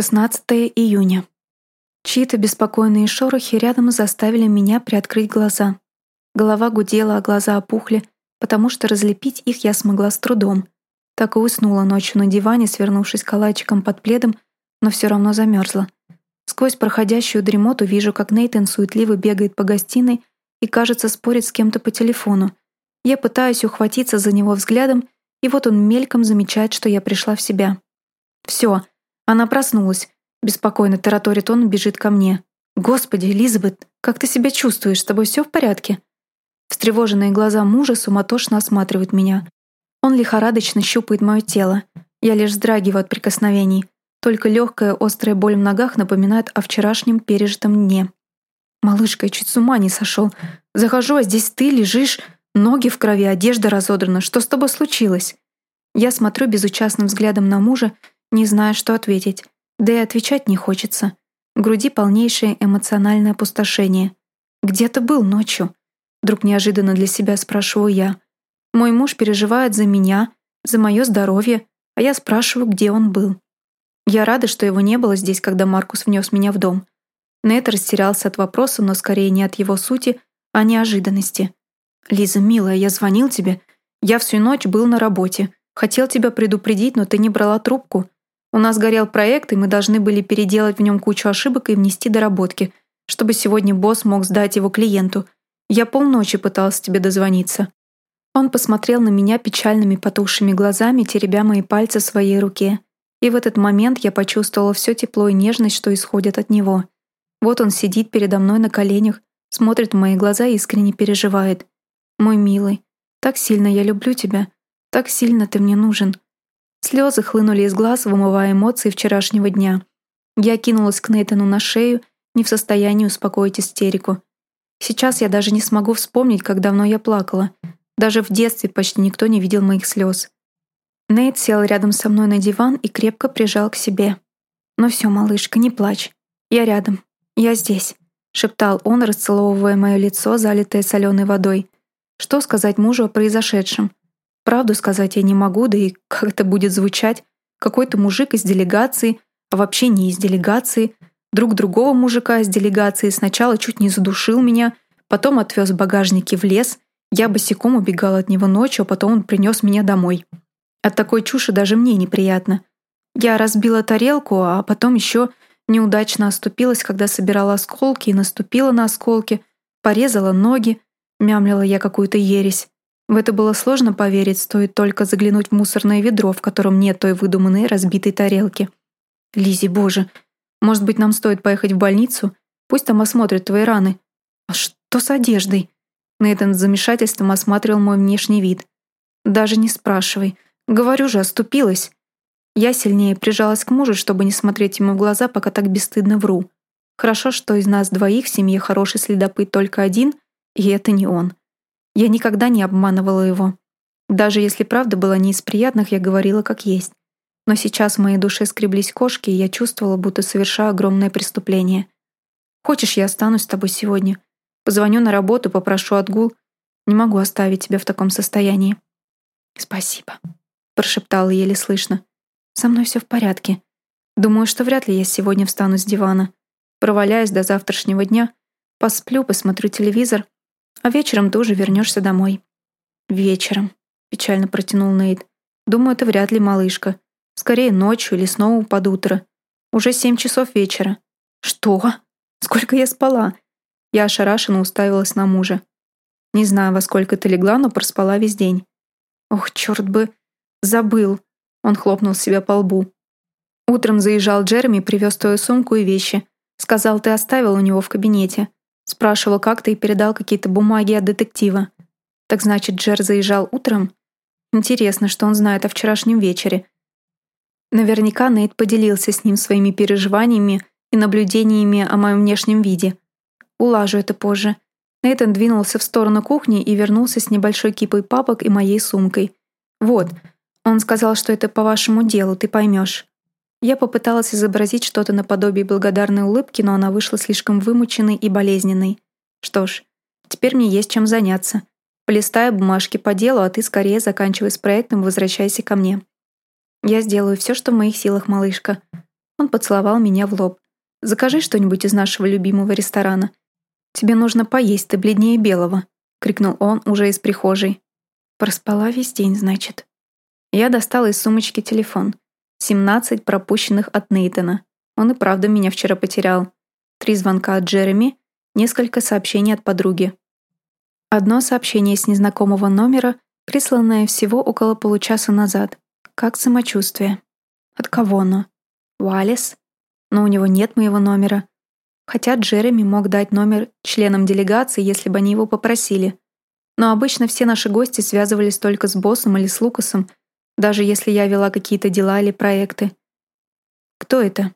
16 июня. Чьи-то беспокойные шорохи рядом заставили меня приоткрыть глаза. Голова гудела, а глаза опухли, потому что разлепить их я смогла с трудом. Так и уснула ночью на диване, свернувшись калачиком под пледом, но все равно замерзла. Сквозь проходящую дремоту вижу, как Нейтан суетливо бегает по гостиной и, кажется, спорит с кем-то по телефону. Я пытаюсь ухватиться за него взглядом, и вот он мельком замечает, что я пришла в себя. Все, она проснулась. Беспокойно тараторит он бежит ко мне. «Господи, Элизабет, как ты себя чувствуешь? С тобой все в порядке?» Встревоженные глаза мужа суматошно осматривают меня. Он лихорадочно щупает мое тело. Я лишь вздрагиваю от прикосновений. Только легкая острая боль в ногах напоминает о вчерашнем пережитом дне. «Малышка, я чуть с ума не сошел. Захожу, а здесь ты лежишь, ноги в крови, одежда разодрана. Что с тобой случилось?» Я смотрю безучастным взглядом на мужа не зная, что ответить. Да и отвечать не хочется. В груди полнейшее эмоциональное опустошение. «Где ты был ночью?» Вдруг неожиданно для себя спрашиваю я. Мой муж переживает за меня, за мое здоровье, а я спрашиваю, где он был. Я рада, что его не было здесь, когда Маркус внес меня в дом. Нет растерялся от вопроса, но скорее не от его сути, а неожиданности. «Лиза, милая, я звонил тебе. Я всю ночь был на работе. Хотел тебя предупредить, но ты не брала трубку. У нас горел проект, и мы должны были переделать в нем кучу ошибок и внести доработки, чтобы сегодня босс мог сдать его клиенту. Я полночи пытался тебе дозвониться». Он посмотрел на меня печальными потухшими глазами, теребя мои пальцы своей руке. И в этот момент я почувствовала все тепло и нежность, что исходит от него. Вот он сидит передо мной на коленях, смотрит в мои глаза и искренне переживает. «Мой милый, так сильно я люблю тебя, так сильно ты мне нужен. Слезы хлынули из глаз, вымывая эмоции вчерашнего дня. Я кинулась к Нейтану на шею, не в состоянии успокоить истерику. Сейчас я даже не смогу вспомнить, как давно я плакала. Даже в детстве почти никто не видел моих слез. Нейт сел рядом со мной на диван и крепко прижал к себе. «Ну все, малышка, не плачь. Я рядом. Я здесь», — шептал он, расцеловывая мое лицо, залитое соленой водой. Что сказать мужу о произошедшем? Правду сказать я не могу, да и как это будет звучать. Какой-то мужик из делегации, а вообще не из делегации, друг другого мужика из делегации сначала чуть не задушил меня, потом отвез багажники в лес, я босиком убегала от него ночью, а потом он принес меня домой. От такой чуши даже мне неприятно. Я разбила тарелку, а потом еще неудачно оступилась, когда собирала осколки и наступила на осколки, порезала ноги, мямлила я какую-то ересь. В это было сложно поверить, стоит только заглянуть в мусорное ведро, в котором нет той выдуманной разбитой тарелки. Лизи, боже, может быть, нам стоит поехать в больницу? Пусть там осмотрят твои раны. А что с одеждой? Нейтан с замешательством осматривал мой внешний вид. Даже не спрашивай. Говорю же, оступилась. Я сильнее прижалась к мужу, чтобы не смотреть ему в глаза, пока так бесстыдно вру. Хорошо, что из нас двоих в семье хороший следопыт только один, и это не он. Я никогда не обманывала его. Даже если правда была не из приятных, я говорила как есть. Но сейчас в моей душе скреблись кошки, и я чувствовала, будто совершаю огромное преступление. «Хочешь, я останусь с тобой сегодня? Позвоню на работу, попрошу отгул. Не могу оставить тебя в таком состоянии». «Спасибо», — прошептала еле слышно. «Со мной все в порядке. Думаю, что вряд ли я сегодня встану с дивана. Проваляюсь до завтрашнего дня, посплю, посмотрю телевизор, а вечером ты уже вернешься домой». «Вечером», — печально протянул Нейт. «Думаю, это вряд ли малышка. Скорее ночью или снова под утро. Уже семь часов вечера». «Что? Сколько я спала?» Я ошарашенно уставилась на мужа. «Не знаю, во сколько ты легла, но проспала весь день». «Ох, черт бы! Забыл!» Он хлопнул себя по лбу. Утром заезжал Джереми, привез твою сумку и вещи. Сказал, ты оставил у него в кабинете. Спрашивал, как ты, и передал какие-то бумаги от детектива. Так значит, Джер заезжал утром? Интересно, что он знает о вчерашнем вечере. Наверняка Нейт поделился с ним своими переживаниями и наблюдениями о моем внешнем виде. Улажу это позже. Нейтан двинулся в сторону кухни и вернулся с небольшой кипой папок и моей сумкой. «Вот, он сказал, что это по вашему делу, ты поймешь. Я попыталась изобразить что-то наподобие благодарной улыбки, но она вышла слишком вымученной и болезненной. Что ж, теперь мне есть чем заняться. Полистаю бумажки по делу, а ты скорее заканчивай с проектом и возвращайся ко мне. Я сделаю все, что в моих силах, малышка. Он поцеловал меня в лоб. «Закажи что-нибудь из нашего любимого ресторана. Тебе нужно поесть, ты бледнее белого», — крикнул он уже из прихожей. Проспала весь день, значит. Я достала из сумочки телефон. 17 пропущенных от Нейтана. Он и правда меня вчера потерял. Три звонка от Джереми, несколько сообщений от подруги. Одно сообщение с незнакомого номера, присланное всего около получаса назад. Как самочувствие? От кого оно? Уаллес? Но у него нет моего номера. Хотя Джереми мог дать номер членам делегации, если бы они его попросили. Но обычно все наши гости связывались только с боссом или с Лукасом, даже если я вела какие-то дела или проекты. Кто это?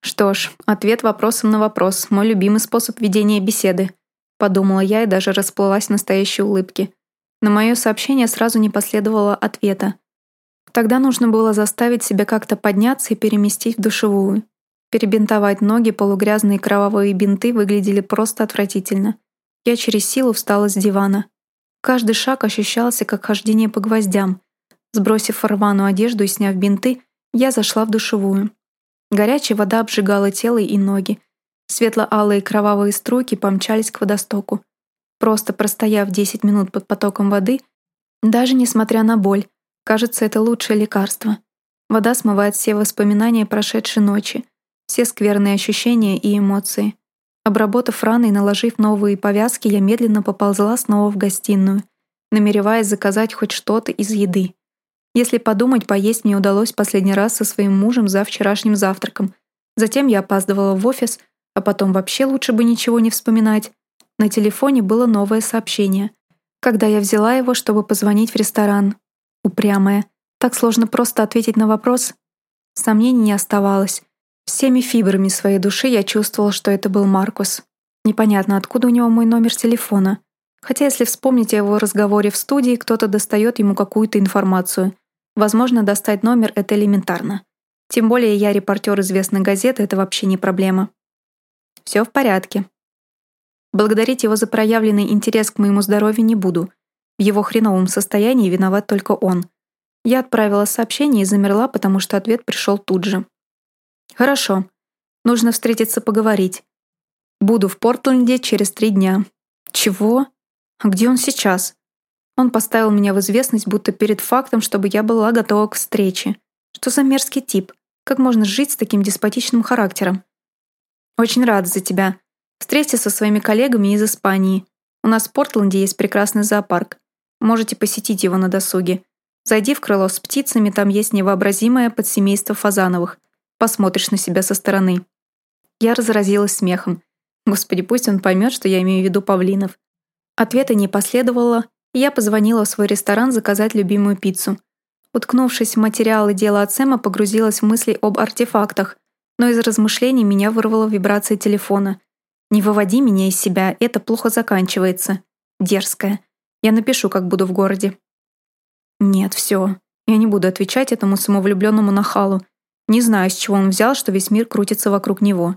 Что ж, ответ вопросом на вопрос — мой любимый способ ведения беседы. Подумала я и даже расплылась в настоящей улыбке. На мое сообщение сразу не последовало ответа. Тогда нужно было заставить себя как-то подняться и переместить в душевую. Перебинтовать ноги, полугрязные кровавые бинты выглядели просто отвратительно. Я через силу встала с дивана. Каждый шаг ощущался, как хождение по гвоздям. Сбросив рваную одежду и сняв бинты, я зашла в душевую. Горячая вода обжигала тело и ноги. Светло-алые кровавые струйки помчались к водостоку. Просто простояв 10 минут под потоком воды, даже несмотря на боль, Кажется, это лучшее лекарство. Вода смывает все воспоминания прошедшей ночи, все скверные ощущения и эмоции. Обработав раны и наложив новые повязки, я медленно поползла снова в гостиную, намереваясь заказать хоть что-то из еды. Если подумать, поесть мне удалось последний раз со своим мужем за вчерашним завтраком. Затем я опаздывала в офис, а потом вообще лучше бы ничего не вспоминать. На телефоне было новое сообщение. Когда я взяла его, чтобы позвонить в ресторан, Упрямая. Так сложно просто ответить на вопрос. Сомнений не оставалось. Всеми фибрами своей души я чувствовала, что это был Маркус. Непонятно, откуда у него мой номер телефона. Хотя если вспомнить о его разговоре в студии, кто-то достает ему какую-то информацию. Возможно, достать номер — это элементарно. Тем более я репортер известной газеты, это вообще не проблема. Все в порядке. Благодарить его за проявленный интерес к моему здоровью не буду — в его хреновом состоянии виноват только он. Я отправила сообщение и замерла, потому что ответ пришел тут же. «Хорошо. Нужно встретиться поговорить. Буду в Портленде через три дня». «Чего? А где он сейчас?» Он поставил меня в известность, будто перед фактом, чтобы я была готова к встрече. Что за мерзкий тип? Как можно жить с таким деспотичным характером? Очень рад за тебя. Встреться со своими коллегами из Испании. У нас в Портленде есть прекрасный зоопарк. Можете посетить его на досуге. Зайди в крыло с птицами, там есть невообразимое подсемейство фазановых. Посмотришь на себя со стороны». Я разразилась смехом. Господи, пусть он поймет, что я имею в виду павлинов. Ответа не последовало, я позвонила в свой ресторан заказать любимую пиццу. Уткнувшись в материалы дела от Сэма, погрузилась в мысли об артефактах, но из размышлений меня вырвало вибрация телефона. «Не выводи меня из себя, это плохо заканчивается». Дерзкая. Я напишу, как буду в городе». «Нет, все. Я не буду отвечать этому самовлюбленному нахалу. Не знаю, с чего он взял, что весь мир крутится вокруг него.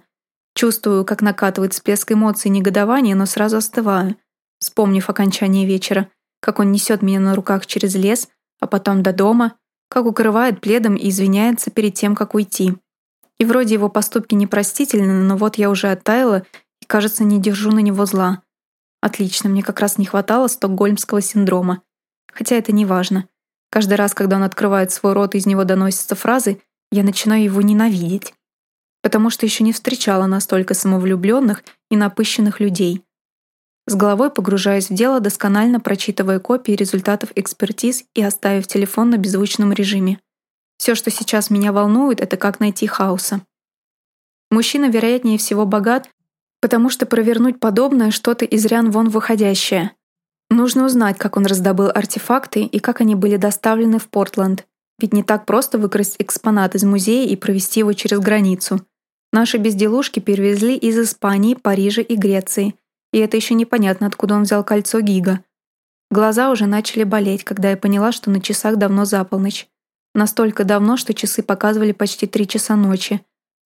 Чувствую, как накатывает всплеск эмоций и негодования, но сразу остываю, вспомнив окончание вечера, как он несет меня на руках через лес, а потом до дома, как укрывает пледом и извиняется перед тем, как уйти. И вроде его поступки непростительны, но вот я уже оттаяла и, кажется, не держу на него зла. Отлично, мне как раз не хватало стокгольмского синдрома. Хотя это не важно. Каждый раз, когда он открывает свой рот и из него доносятся фразы, я начинаю его ненавидеть. Потому что еще не встречала настолько самовлюбленных и напыщенных людей. С головой погружаясь в дело, досконально прочитывая копии результатов экспертиз и оставив телефон на беззвучном режиме. Все, что сейчас меня волнует, это как найти хаоса. Мужчина, вероятнее всего, богат потому что провернуть подобное что-то из рян вон выходящее. Нужно узнать, как он раздобыл артефакты и как они были доставлены в Портленд. Ведь не так просто выкрасть экспонат из музея и провести его через границу. Наши безделушки перевезли из Испании, Парижа и Греции. И это еще непонятно, откуда он взял кольцо Гига. Глаза уже начали болеть, когда я поняла, что на часах давно за полночь. Настолько давно, что часы показывали почти три часа ночи.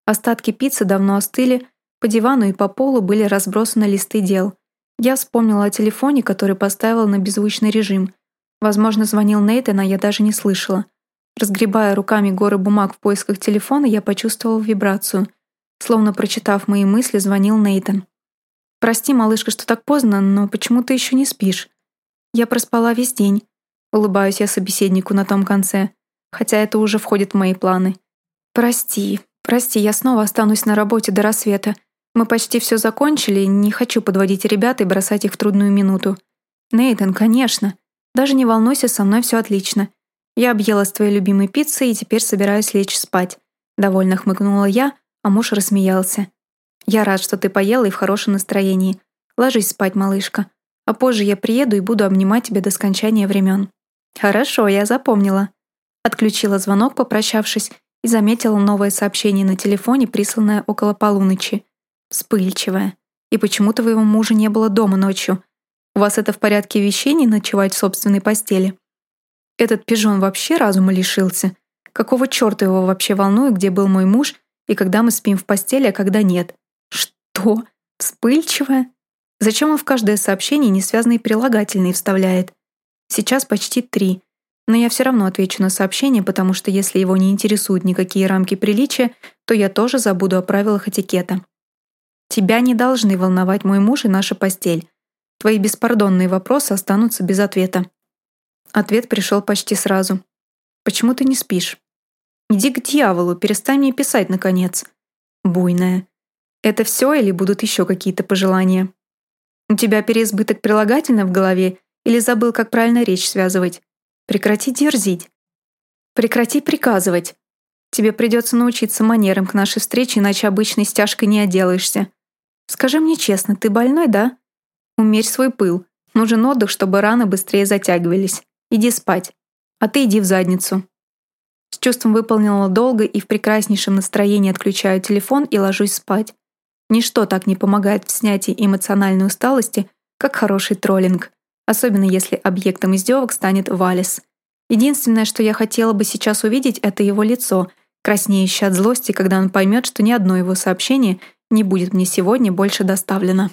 Остатки пиццы давно остыли, по дивану и по полу были разбросаны листы дел. Я вспомнила о телефоне, который поставила на беззвучный режим. Возможно, звонил Нейтан, а я даже не слышала. Разгребая руками горы бумаг в поисках телефона, я почувствовал вибрацию. Словно прочитав мои мысли, звонил Нейтан. «Прости, малышка, что так поздно, но почему ты еще не спишь?» «Я проспала весь день». Улыбаюсь я собеседнику на том конце, хотя это уже входит в мои планы. «Прости, прости, я снова останусь на работе до рассвета. Мы почти все закончили, не хочу подводить ребят и бросать их в трудную минуту». «Нейтан, конечно. Даже не волнуйся, со мной все отлично. Я объелась твоей любимой пиццей и теперь собираюсь лечь спать». Довольно хмыкнула я, а муж рассмеялся. «Я рад, что ты поела и в хорошем настроении. Ложись спать, малышка. А позже я приеду и буду обнимать тебя до скончания времен». «Хорошо, я запомнила». Отключила звонок, попрощавшись, и заметила новое сообщение на телефоне, присланное около полуночи. Вспыльчивая. И почему твоего мужа не было дома ночью? У вас это в порядке вещей не ночевать в собственной постели? Этот пижон вообще разума лишился. Какого черта его вообще волнует, где был мой муж и когда мы спим в постели, а когда нет? Что? Вспыльчивая? Зачем он в каждое сообщение несвязанные прилагательные вставляет? Сейчас почти три. Но я все равно отвечу на сообщение, потому что если его не интересуют никакие рамки приличия, то я тоже забуду о правилах этикета. Тебя не должны волновать мой муж и наша постель. Твои беспардонные вопросы останутся без ответа. Ответ пришел почти сразу. Почему ты не спишь? Иди к дьяволу, перестань мне писать, наконец. Буйная. Это все или будут еще какие-то пожелания? У тебя переизбыток прилагательных в голове или забыл, как правильно речь связывать? Прекрати дерзить. Прекрати приказывать. Тебе придется научиться манерам к нашей встрече, иначе обычной стяжкой не отделаешься. Скажи мне честно, ты больной, да? Умерь свой пыл. Нужен отдых, чтобы раны быстрее затягивались. Иди спать. А ты иди в задницу. С чувством выполнила долго и в прекраснейшем настроении отключаю телефон и ложусь спать. Ничто так не помогает в снятии эмоциональной усталости, как хороший троллинг, особенно если объектом издевок станет Валис. Единственное, что я хотела бы сейчас увидеть, это его лицо, краснеющее от злости, когда он поймет, что ни одно его сообщение не будет мне сегодня больше доставлено.